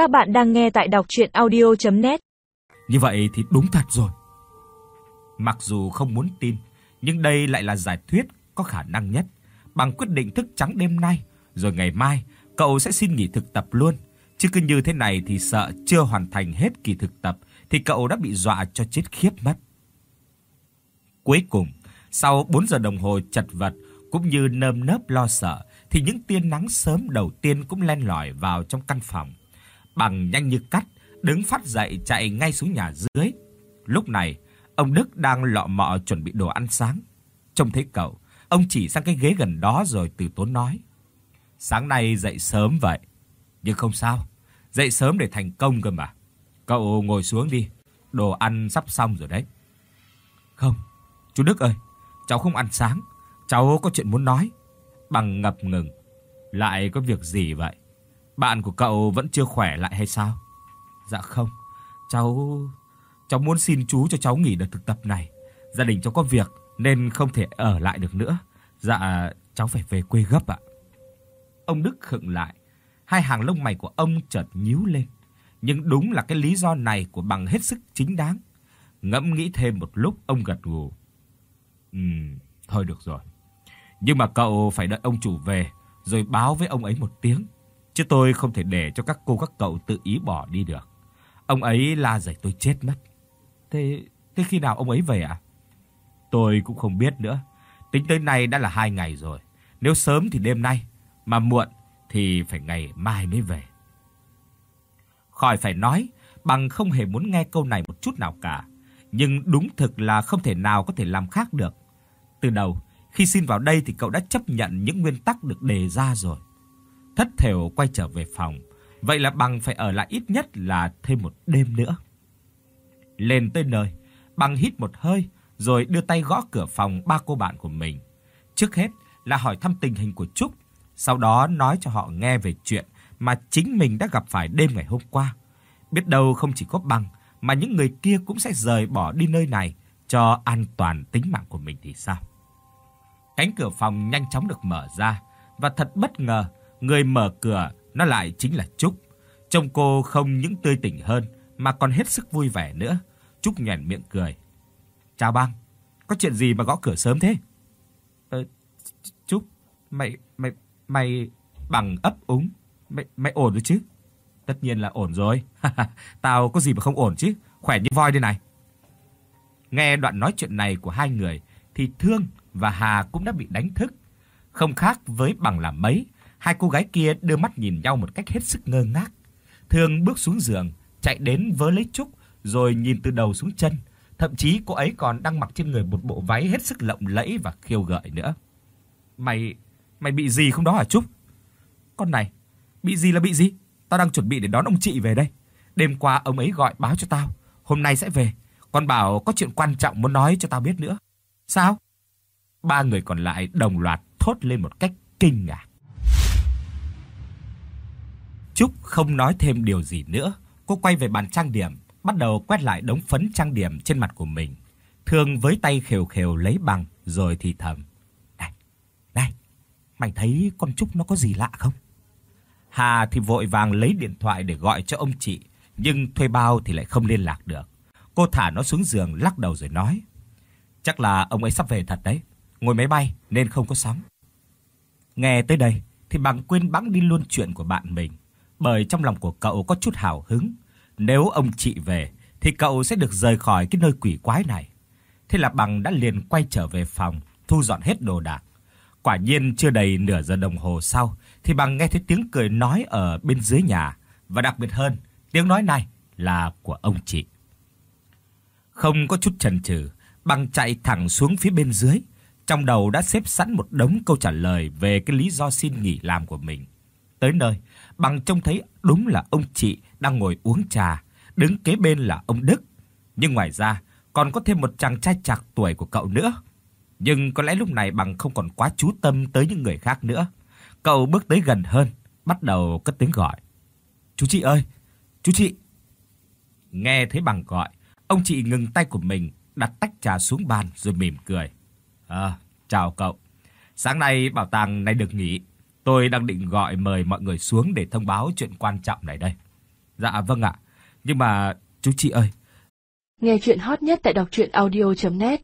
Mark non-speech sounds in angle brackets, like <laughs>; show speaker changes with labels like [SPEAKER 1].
[SPEAKER 1] Các bạn đang nghe tại đọc audio net
[SPEAKER 2] Như vậy thì đúng thật rồi. Mặc dù không muốn tin, nhưng đây lại là giải thuyết có khả năng nhất. Bằng quyết định thức trắng đêm nay, rồi ngày mai cậu sẽ xin nghỉ thực tập luôn. Chứ cứ như thế này thì sợ chưa hoàn thành hết kỳ thực tập thì cậu đã bị dọa cho chết khiếp mất. Cuối cùng, sau 4 giờ đồng hồ chật vật cũng như nơm nớp lo sợ thì những tia nắng sớm đầu tiên cũng len lỏi vào trong căn phòng. Bằng nhanh như cắt, đứng phát dậy chạy ngay xuống nhà dưới. Lúc này, ông Đức đang lọ mọ chuẩn bị đồ ăn sáng. Trông thấy cậu, ông chỉ sang cái ghế gần đó rồi từ tốn nói: "Sáng nay dậy sớm vậy, nhưng không sao, dậy sớm để thành công cơ mà. Cậu ngồi xuống đi, đồ ăn sắp xong rồi đấy." "Không, chú Đức ơi, cháu không ăn sáng, cháu có chuyện muốn nói." Bằng ngập ngừng, "Lại có việc gì vậy? Bạn của cậu vẫn chưa khỏe lại hay sao?" "Dạ không, cháu cháu muốn xin chú cho cháu nghỉ đợt thực tập này. Gia đình cháu có việc nên không thể ở lại được nữa. Dạ cháu phải về quê gấp ạ." Ông Đức khựng lại, hai hàng lông mày của ông chợt nhíu lên. Nhưng đúng là cái lý do này của bằng hết sức chính đáng. Ngẫm nghĩ thêm một lúc, ông gật gù. Ừm, thôi được rồi. Nhưng mà cậu phải đợi ông chủ về rồi báo với ông ấy một tiếng, chứ tôi không thể để cho các cô các cậu tự ý bỏ đi được. Ông ấy la dạy tôi chết mất. Thế thế khi nào ông ấy về ạ? Tôi cũng không biết nữa. Tính tới nay đã là hai ngày rồi. Nếu sớm thì đêm nay, mà muộn thì phải ngày mai mới về. Khỏi phải nói, bằng không hề muốn nghe câu này một chút nào cả, nhưng đúng thực là không thể nào có thể làm khác được. Từ đầu, khi xin vào đây thì cậu đã chấp nhận những nguyên tắc được đề ra rồi. Thất thểu quay trở về phòng, vậy là bằng phải ở lại ít nhất là thêm một đêm nữa. Lên tới nơi, bằng hít một hơi rồi đưa tay gõ cửa phòng ba cô bạn của mình. Trước hết là hỏi thăm tình hình của Trúc, sau đó nói cho họ nghe về chuyện mà chính mình đã gặp phải đêm ngày hôm qua. Biết đâu không chỉ có bằng mà những người kia cũng sẽ rời bỏ đi nơi này cho an toàn tính mạng của mình thì sao? Cánh cửa phòng nhanh chóng được mở ra và thật bất ngờ, người mở cửa nó lại chính là Trúc. Trông cô không những tươi tỉnh hơn mà còn hết sức vui vẻ nữa. Trúc nhếch miệng cười. "Chào băng, có chuyện gì mà gõ cửa sớm thế?" "Ờ Trúc, mày mày mày bằng ấp úng, mày mày ổn rồi chứ?" "Tất nhiên là ổn rồi. <laughs> Tao có gì mà không ổn chứ, khỏe như voi đây này." Nghe đoạn nói chuyện này của hai người thì Thương và Hà cũng đã bị đánh thức. Không khác với bằng là mấy, hai cô gái kia đưa mắt nhìn nhau một cách hết sức ngơ ngác. thường bước xuống giường, chạy đến vớ lấy Trúc rồi nhìn từ đầu xuống chân, thậm chí cô ấy còn đang mặc trên người một bộ váy hết sức lộng lẫy và khiêu gợi nữa. "Mày mày bị gì không đó hả Trúc?" "Con này, bị gì là bị gì? Tao đang chuẩn bị để đón ông chị về đây. Đêm qua ông ấy gọi báo cho tao, hôm nay sẽ về, con bảo có chuyện quan trọng muốn nói cho tao biết nữa." "Sao?" Ba người còn lại đồng loạt thốt lên một cách kinh ngạc. Trúc không nói thêm điều gì nữa, cô quay về bàn trang điểm, bắt đầu quét lại đống phấn trang điểm trên mặt của mình. Thương với tay khều khều lấy bằng rồi thì thầm: "Này, này, mày thấy con Trúc nó có gì lạ không?" Hà thì vội vàng lấy điện thoại để gọi cho ông chị, nhưng thuê bao thì lại không liên lạc được. Cô thả nó xuống giường lắc đầu rồi nói: "Chắc là ông ấy sắp về thật đấy, ngồi máy bay nên không có sóng." Nghe tới đây thì bằng quên bẵng đi luôn chuyện của bạn mình, bởi trong lòng của cậu có chút hào hứng, nếu ông chị về thì cậu sẽ được rời khỏi cái nơi quỷ quái này. Thế là bằng đã liền quay trở về phòng, thu dọn hết đồ đạc. Quả nhiên chưa đầy nửa giờ đồng hồ sau thì bằng nghe thấy tiếng cười nói ở bên dưới nhà và đặc biệt hơn, tiếng nói này là của ông chị. Không có chút chần chừ, bằng chạy thẳng xuống phía bên dưới, trong đầu đã xếp sẵn một đống câu trả lời về cái lý do xin nghỉ làm của mình. Tới nơi, bằng trông thấy đúng là ông chị đang ngồi uống trà, đứng kế bên là ông Đức. Nhưng ngoài ra, còn có thêm một chàng trai trạc tuổi của cậu nữa. Nhưng có lẽ lúc này bằng không còn quá chú tâm tới những người khác nữa. Cậu bước tới gần hơn, bắt đầu cất tiếng gọi. "Chú chị ơi, chú chị." Nghe thấy bằng gọi, ông chị ngừng tay của mình, đặt tách trà xuống bàn rồi mỉm cười. "À, chào cậu. Sáng nay bảo tàng này được nghỉ, Tôi đang định gọi mời mọi người xuống để thông báo chuyện quan trọng này đây. Dạ vâng ạ. Nhưng mà chú chị ơi.
[SPEAKER 3] Nghe chuyện hot nhất tại đọc audio net